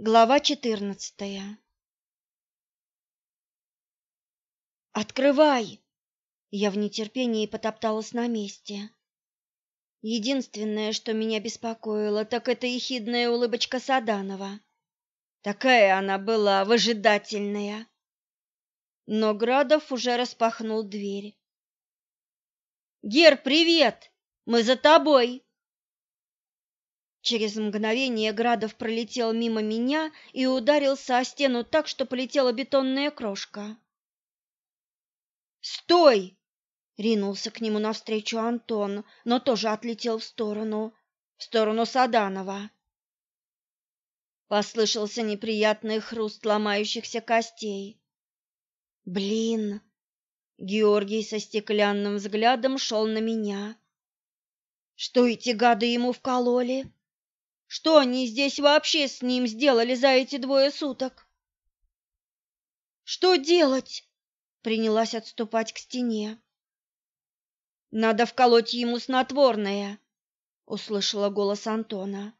Глава четырнадцатая. Открывай. Я в нетерпении потопталась на месте. Единственное, что меня беспокоило, так это ехидная улыбочка Саданова. Такая она была выжидательная. Но Градов уже распахнул дверь. Гер, привет. Мы за тобой. Через мгновение Градов пролетел мимо меня и ударился о стену так, что полетела бетонная крошка. «Стой!» — ринулся к нему навстречу Антон, но тоже отлетел в сторону, в сторону Саданова. Послышался неприятный хруст ломающихся костей. «Блин!» Георгий со стеклянным взглядом шел на меня. «Что эти гады ему вкололи?» Что они здесь вообще с ним сделали за эти двое суток? Что делать? Принялась отступать к стене. Надо вколоть ему снотворное, услышала голос Антона.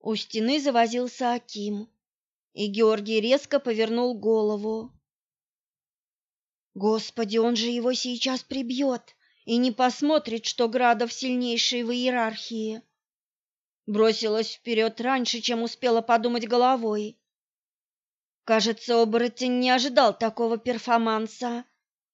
У стены завозился Аким, и Георгий резко повернул голову. Господи, он же его сейчас прибьет и не посмотрит, что Градов сильнейший в иерархии бросилась вперед раньше, чем успела подумать головой. Кажется, оборотень не ожидал такого перформанса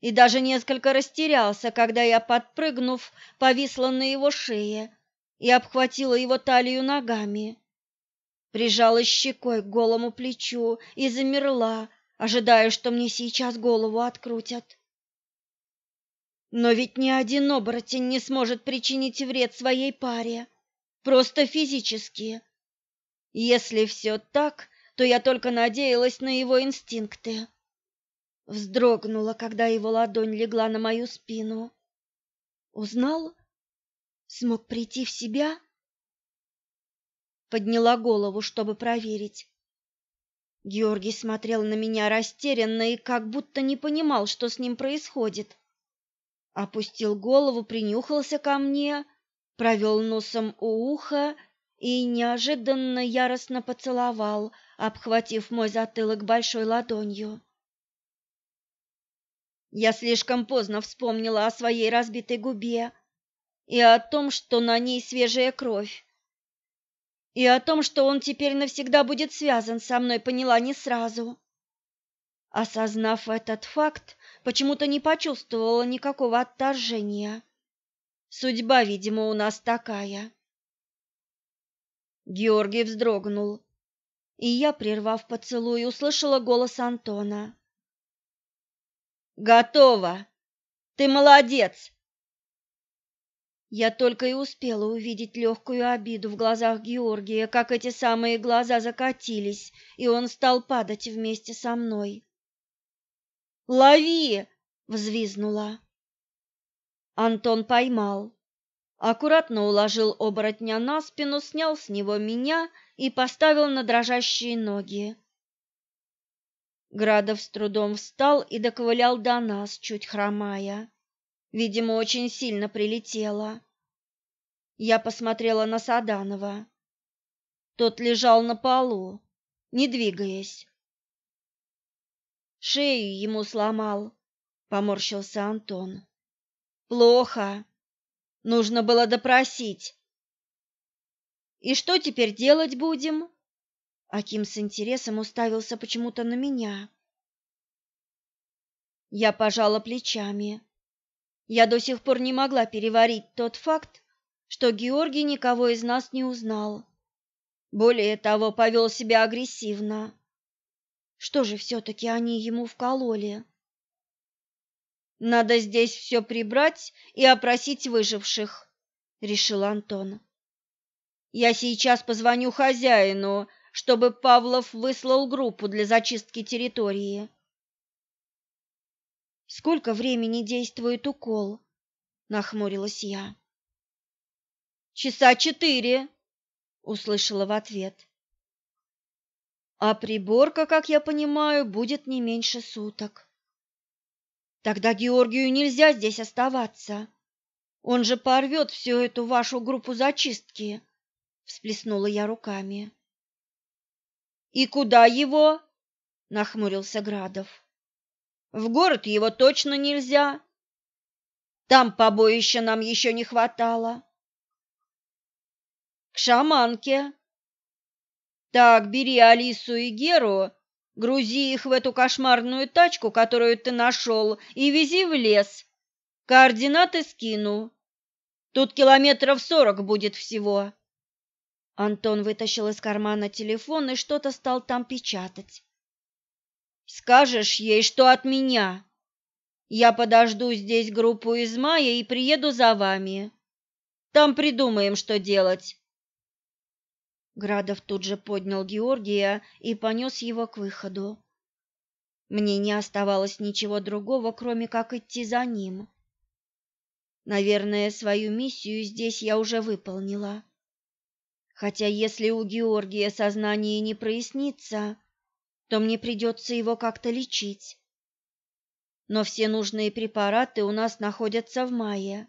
и даже несколько растерялся, когда я, подпрыгнув, повисла на его шее и обхватила его талию ногами. Прижала щекой к голому плечу и замерла, ожидая, что мне сейчас голову открутят. Но ведь ни один оборотень не сможет причинить вред своей паре просто физически. Если все так, то я только надеялась на его инстинкты. Вздрогнула, когда его ладонь легла на мою спину. Узнал? Смог прийти в себя? Подняла голову, чтобы проверить. Георгий смотрел на меня растерянно и как будто не понимал, что с ним происходит. Опустил голову, принюхался ко мне провел носом у уха и неожиданно яростно поцеловал, обхватив мой затылок большой ладонью. Я слишком поздно вспомнила о своей разбитой губе и о том, что на ней свежая кровь, и о том, что он теперь навсегда будет связан со мной, поняла не сразу. Осознав этот факт, почему-то не почувствовала никакого отторжения. Судьба, видимо, у нас такая. Георгий вздрогнул, и я, прервав поцелуй, услышала голос Антона. Готово. Ты молодец. Я только и успела увидеть легкую обиду в глазах Георгия, как эти самые глаза закатились, и он стал падать вместе со мной. «Лови!» — взвизнула. Антон поймал. Аккуратно уложил оборотня на спину, снял с него меня и поставил на дрожащие ноги. Градов с трудом встал и доковылял до нас, чуть хромая. Видимо, очень сильно прилетело. Я посмотрела на Саданова. Тот лежал на полу, не двигаясь. Шею ему сломал, поморщился Антон. Плохо. Нужно было допросить. И что теперь делать будем? Аким с интересом уставился почему-то на меня. Я пожала плечами. Я до сих пор не могла переварить тот факт, что Георгий никого из нас не узнал. Более того, повел себя агрессивно. Что же все-таки они ему вкололи? Надо здесь все прибрать и опросить выживших, решил Антон. Я сейчас позвоню хозяину, чтобы Павлов выслал группу для зачистки территории. Сколько времени действует укол? нахмурилась я. Часа четыре, услышала в ответ. А приборка, как я понимаю, будет не меньше суток. Тогда Георгию нельзя здесь оставаться. Он же порвет всю эту вашу группу зачистки, всплеснула я руками. И куда его? нахмурился Градов. В город его точно нельзя. Там побоища нам еще не хватало. К шаманке. Так, бери Алису и Геру, грузи их в эту кошмарную тачку, которую ты нашел, и вези в лес. Координаты скину. Тут километров сорок будет всего. Антон вытащил из кармана телефон и что-то стал там печатать. Скажешь ей, что от меня. Я подожду здесь группу из мая и приеду за вами. Там придумаем, что делать. Градов тут же поднял Георгия и понес его к выходу. Мне не оставалось ничего другого, кроме как идти за ним. Наверное, свою миссию здесь я уже выполнила. Хотя если у Георгия сознание не прояснится, то мне придется его как-то лечить. Но все нужные препараты у нас находятся в мае.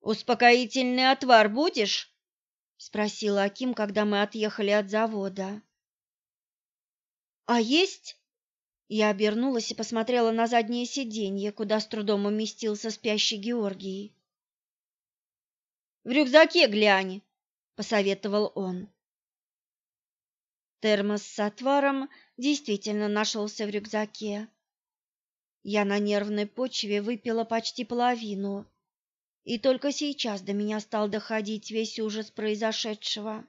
«Успокоительный отвар будешь?» — спросила Аким, когда мы отъехали от завода. «А есть?» Я обернулась и посмотрела на заднее сиденье, куда с трудом уместился спящий Георгий. «В рюкзаке глянь», — посоветовал он. Термос с отваром действительно нашелся в рюкзаке. Я на нервной почве выпила почти половину, и только сейчас до меня стал доходить весь ужас произошедшего.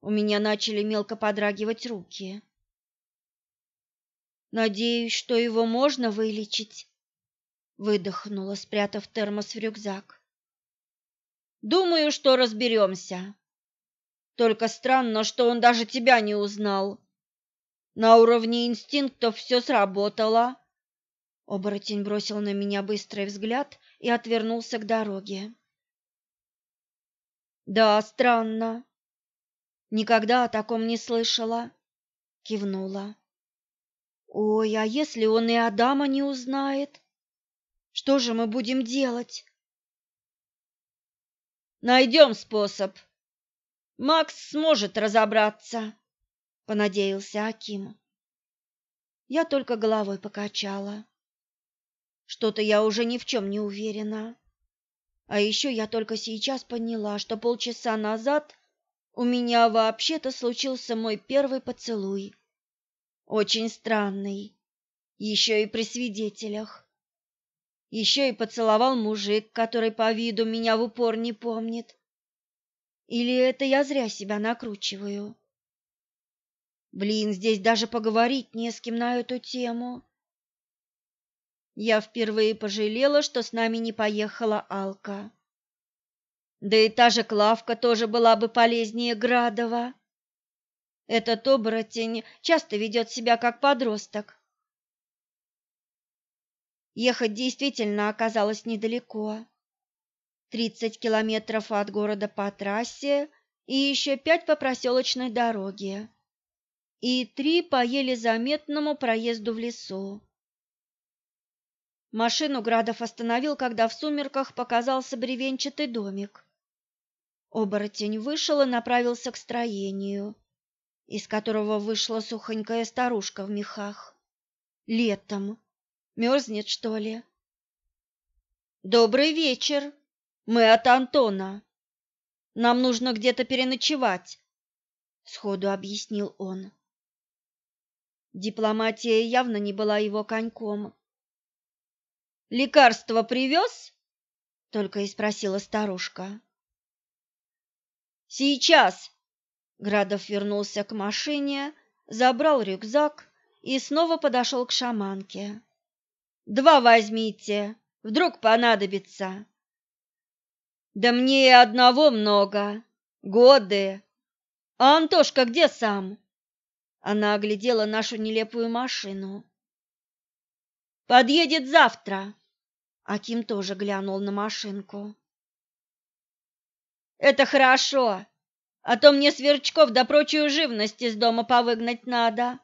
У меня начали мелко подрагивать руки. Надеюсь, что его можно вылечить, выдохнула, спрятав термос в рюкзак. Думаю, что разберемся. Только странно, что он даже тебя не узнал. На уровне инстинктов все сработало. Оборотень бросил на меня быстрый взгляд и отвернулся к дороге. Да, странно. Никогда о таком не слышала, кивнула. Ой, а если он и Адама не узнает? Что же мы будем делать? Найдем способ, Макс сможет разобраться, понадеялся Аким. Я только головой покачала. Что-то я уже ни в чем не уверена. А еще я только сейчас поняла, что полчаса назад у меня вообще-то случился мой первый поцелуй. Очень странный, еще и при свидетелях. Еще и поцеловал мужик, который по виду меня в упор не помнит. Или это я зря себя накручиваю? Блин, здесь даже поговорить не с кем на эту тему. Я впервые пожалела, что с нами не поехала Алка. Да и та же Клавка тоже была бы полезнее Градова. Этот оборотень часто ведет себя как подросток. Ехать действительно оказалось недалеко. 30 километров от города по трассе и еще пять по проселочной дороге. И три по еле заметному проезду в лесу. Машину Градов остановил, когда в сумерках показался бревенчатый домик. Оборотень вышел и направился к строению, из которого вышла сухонькая старушка в мехах. Летом. Мерзнет, что ли? «Добрый вечер!» Мы от Антона. Нам нужно где-то переночевать, сходу объяснил он. Дипломатия явно не была его коньком. Лекарство привез? только и спросила старушка. Сейчас. Градов вернулся к машине, забрал рюкзак и снова подошел к шаманке. Два возьмите, вдруг понадобится. Да мне и одного много. Годы. А Антошка где сам? Она оглядела нашу нелепую машину. Подъедет завтра. Аким тоже глянул на машинку. Это хорошо, а то мне сверчков да прочую живность из дома повыгнать надо.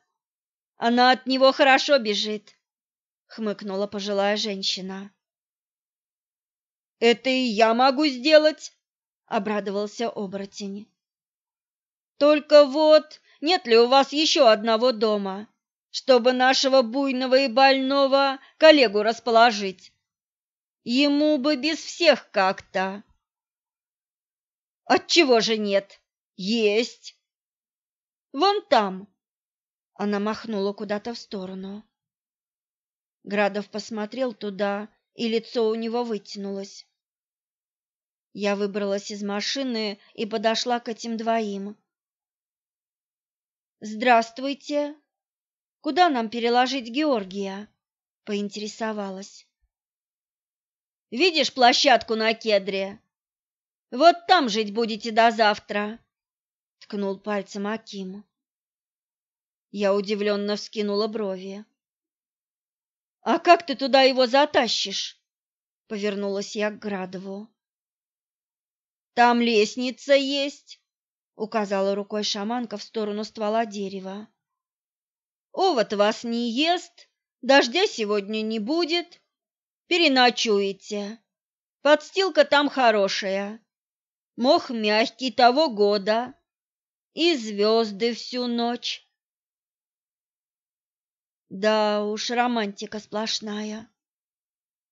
Она от него хорошо бежит, хмыкнула пожилая женщина. Это и я могу сделать, обрадовался оборотень. Только вот, нет ли у вас еще одного дома, чтобы нашего буйного и больного коллегу расположить? Ему бы без всех как-то. Отчего же нет? Есть. Вон там. Она махнула куда-то в сторону. Градов посмотрел туда, и лицо у него вытянулось. Я выбралась из машины и подошла к этим двоим. Здравствуйте. Куда нам переложить Георгия? поинтересовалась. Видишь площадку на кедре? Вот там жить будете до завтра, ткнул пальцем Аким. Я удивленно вскинула брови. А как ты туда его затащишь? Повернулась я к Градову. Там лестница есть, указала рукой шаманка в сторону ствола дерева. Овод вас не ест, дождя сегодня не будет, переночуете. Подстилка там хорошая, мох мягкий того года и звезды всю ночь. Да уж, романтика сплошная.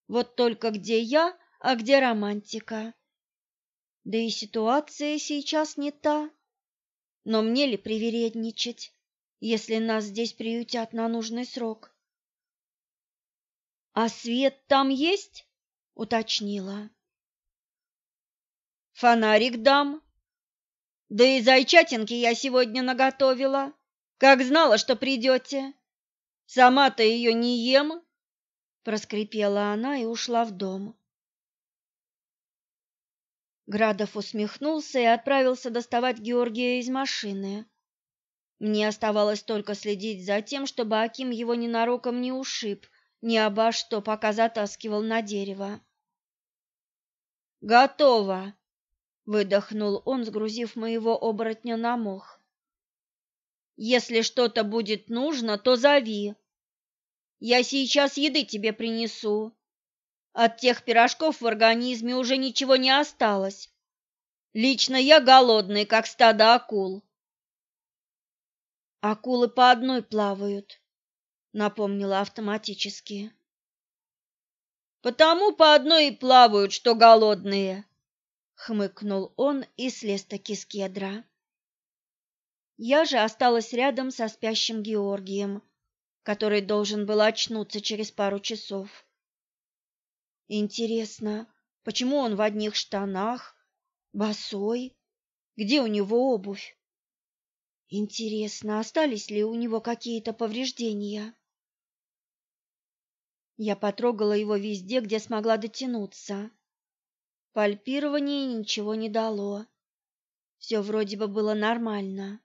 Вот только где я, а где романтика? Да и ситуация сейчас не та. Но мне ли привередничать, если нас здесь приютят на нужный срок? А свет там есть? уточнила. Фонарик дам. Да и зайчатинки я сегодня наготовила, как знала, что придете. Сама-то ее не ем, проскрипела она и ушла в дом. Градов усмехнулся и отправился доставать Георгия из машины. Мне оставалось только следить за тем, чтобы Аким его ненароком не ушиб, ни обо что, пока затаскивал на дерево. «Готово!» — выдохнул он, сгрузив моего оборотня на мох. «Если что-то будет нужно, то зови. Я сейчас еды тебе принесу. От тех пирожков в организме уже ничего не осталось. Лично я голодный, как стадо акул. Акулы по одной плавают, напомнила автоматически. Потому по одной и плавают, что голодные, хмыкнул он и слез таки с кедра. Я же осталась рядом со спящим Георгием, который должен был очнуться через пару часов. Интересно, почему он в одних штанах, босой? Где у него обувь? Интересно, остались ли у него какие-то повреждения? Я потрогала его везде, где смогла дотянуться. Пальпирование ничего не дало. Все вроде бы было нормально.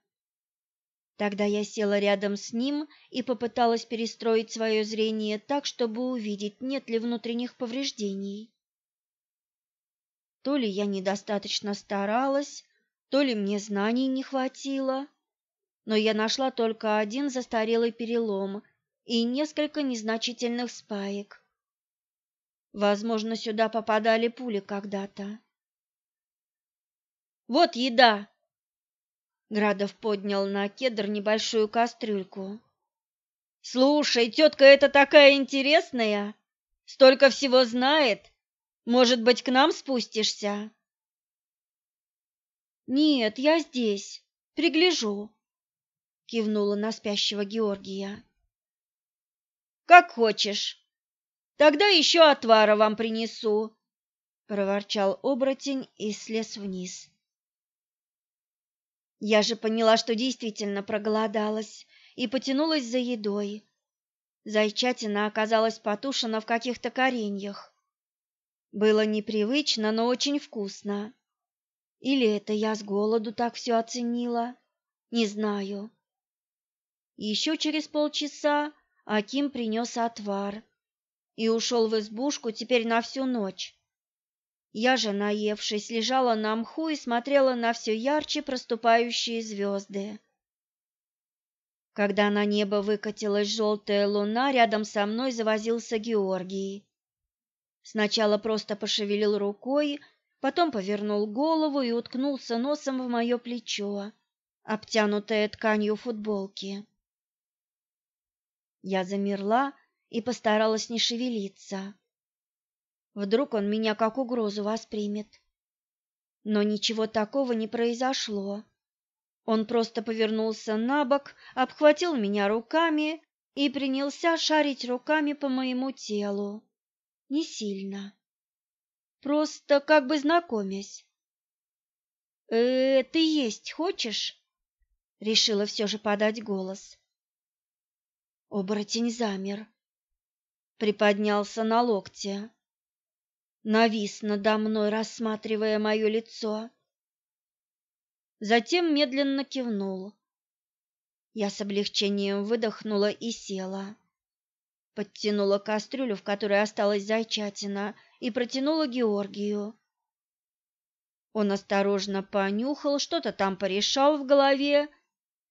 Тогда я села рядом с ним и попыталась перестроить свое зрение так, чтобы увидеть, нет ли внутренних повреждений. То ли я недостаточно старалась, то ли мне знаний не хватило, но я нашла только один застарелый перелом и несколько незначительных спаек. Возможно, сюда попадали пули когда-то. «Вот еда!» Градов поднял на кедр небольшую кастрюльку. Слушай, тетка эта такая интересная, столько всего знает. Может быть, к нам спустишься? Нет, я здесь, пригляжу, кивнула на спящего Георгия. Как хочешь. Тогда еще отвара вам принесу, проворчал оборотень и слез вниз. Я же поняла, что действительно проголодалась и потянулась за едой. Зайчатина оказалась потушена в каких-то кореньях. Было непривычно, но очень вкусно. Или это я с голоду так все оценила? Не знаю. Еще через полчаса Аким принес отвар и ушел в избушку теперь на всю ночь. Я же, наевшись, лежала на мху и смотрела на все ярче проступающие звезды. Когда на небо выкатилась желтая луна, рядом со мной завозился Георгий. Сначала просто пошевелил рукой, потом повернул голову и уткнулся носом в мое плечо, обтянутая тканью футболки. Я замерла и постаралась не шевелиться. Вдруг он меня как угрозу воспримет. Но ничего такого не произошло. Он просто повернулся на бок, обхватил меня руками и принялся шарить руками по моему телу. Не сильно. Просто как бы знакомясь. «Э, ты есть хочешь?» Решила все же подать голос. Оборотень замер. Приподнялся на локте. Навис надо мной, рассматривая мое лицо. Затем медленно кивнул. Я с облегчением выдохнула и села. Подтянула кастрюлю, в которой осталась зайчатина, и протянула Георгию. Он осторожно понюхал, что-то там порешал в голове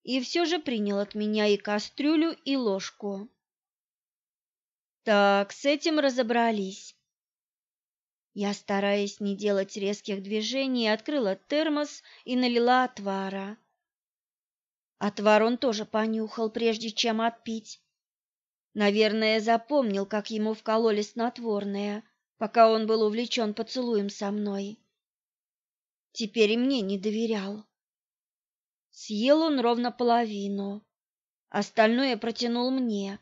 и все же принял от меня и кастрюлю, и ложку. Так, с этим разобрались. Я, стараясь не делать резких движений, открыла термос и налила отвара. Отвар он тоже понюхал, прежде чем отпить. Наверное, запомнил, как ему вкололи снотворное, пока он был увлечен поцелуем со мной. Теперь и мне не доверял. Съел он ровно половину, остальное протянул мне.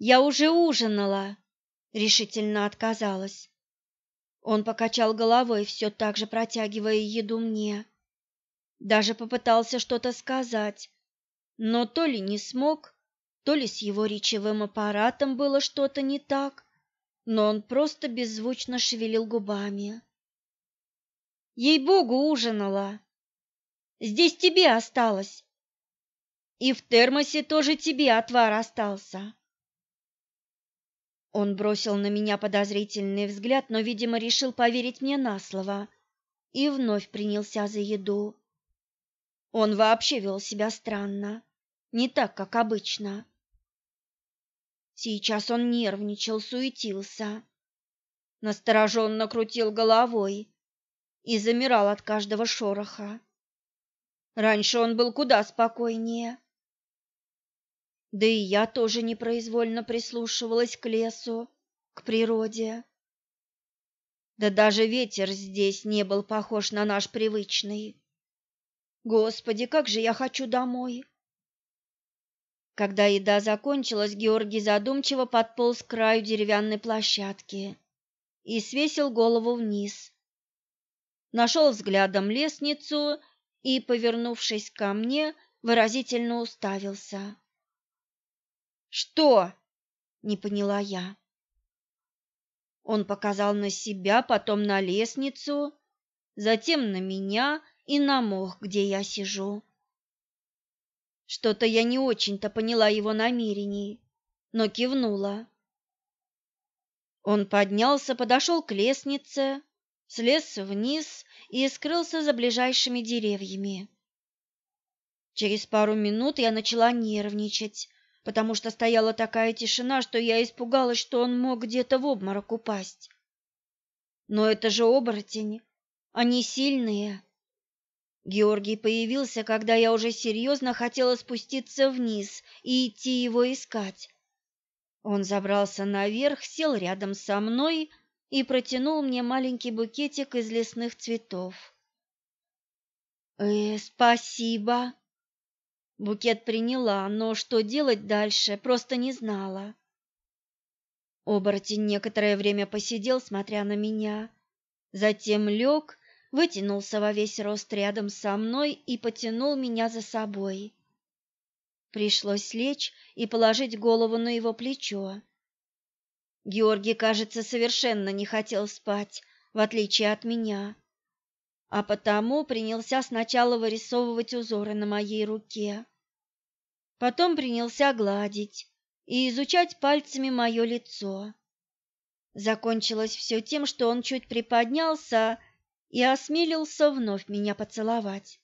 Я уже ужинала, решительно отказалась. Он покачал головой, все так же протягивая еду мне. Даже попытался что-то сказать, но то ли не смог, то ли с его речевым аппаратом было что-то не так, но он просто беззвучно шевелил губами. Ей-богу, ужинала. Здесь тебе осталось. И в термосе тоже тебе отвар остался. Он бросил на меня подозрительный взгляд, но, видимо, решил поверить мне на слово и вновь принялся за еду. Он вообще вел себя странно, не так, как обычно. Сейчас он нервничал, суетился, настороженно крутил головой и замирал от каждого шороха. Раньше он был куда спокойнее. Да и я тоже непроизвольно прислушивалась к лесу, к природе. Да даже ветер здесь не был похож на наш привычный. Господи, как же я хочу домой! Когда еда закончилась, Георгий задумчиво подполз к краю деревянной площадки и свесил голову вниз. Нашел взглядом лестницу и, повернувшись ко мне, выразительно уставился. «Что?» — не поняла я. Он показал на себя, потом на лестницу, затем на меня и на мох, где я сижу. Что-то я не очень-то поняла его намерений, но кивнула. Он поднялся, подошел к лестнице, слез вниз и скрылся за ближайшими деревьями. Через пару минут я начала нервничать, потому что стояла такая тишина, что я испугалась, что он мог где-то в обморок упасть. Но это же оборотень, они сильные. Георгий появился, когда я уже серьезно хотела спуститься вниз и идти его искать. Он забрался наверх, сел рядом со мной и протянул мне маленький букетик из лесных цветов. «Э, спасибо!» Букет приняла, но что делать дальше, просто не знала. Оборотень некоторое время посидел, смотря на меня, затем лег, вытянулся во весь рост рядом со мной и потянул меня за собой. Пришлось лечь и положить голову на его плечо. Георгий, кажется, совершенно не хотел спать, в отличие от меня, а потому принялся сначала вырисовывать узоры на моей руке, потом принялся гладить и изучать пальцами мое лицо. Закончилось все тем, что он чуть приподнялся и осмелился вновь меня поцеловать.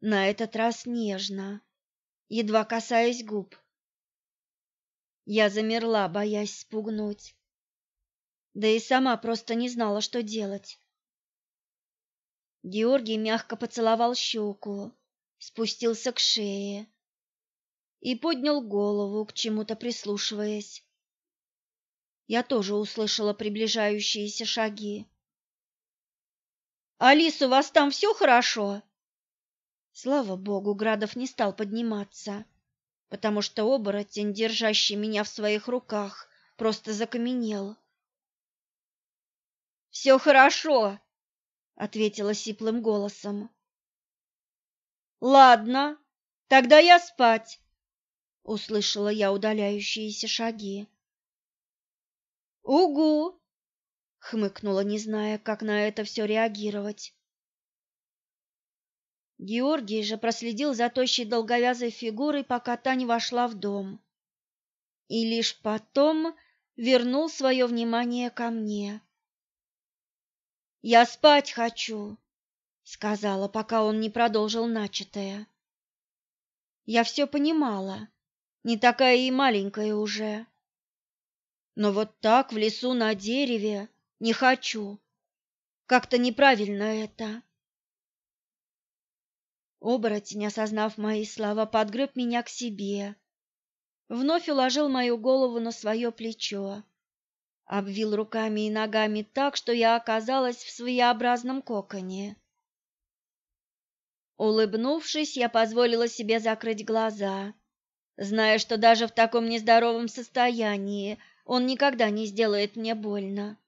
На этот раз нежно, едва касаясь губ. Я замерла, боясь спугнуть. Да и сама просто не знала, что делать. Георгий мягко поцеловал щеку, спустился к шее и поднял голову, к чему-то прислушиваясь. Я тоже услышала приближающиеся шаги. «Алис, у вас там все хорошо?» Слава богу, Градов не стал подниматься, потому что оборотень, держащий меня в своих руках, просто закаменел. «Все хорошо», — ответила сиплым голосом. «Ладно, тогда я спать», — услышала я удаляющиеся шаги. «Угу!» — хмыкнула, не зная, как на это все реагировать. Георгий же проследил за тощей долговязой фигурой, пока та не вошла в дом. И лишь потом вернул свое внимание ко мне. «Я спать хочу», — сказала, пока он не продолжил начатое. Я все понимала, не такая и маленькая уже. Но вот так в лесу на дереве не хочу. Как-то неправильно это. Оборотень, осознав мои слова, подгреб меня к себе, вновь уложил мою голову на свое плечо, обвил руками и ногами так, что я оказалась в своеобразном коконе. Улыбнувшись, я позволила себе закрыть глаза, зная, что даже в таком нездоровом состоянии он никогда не сделает мне больно.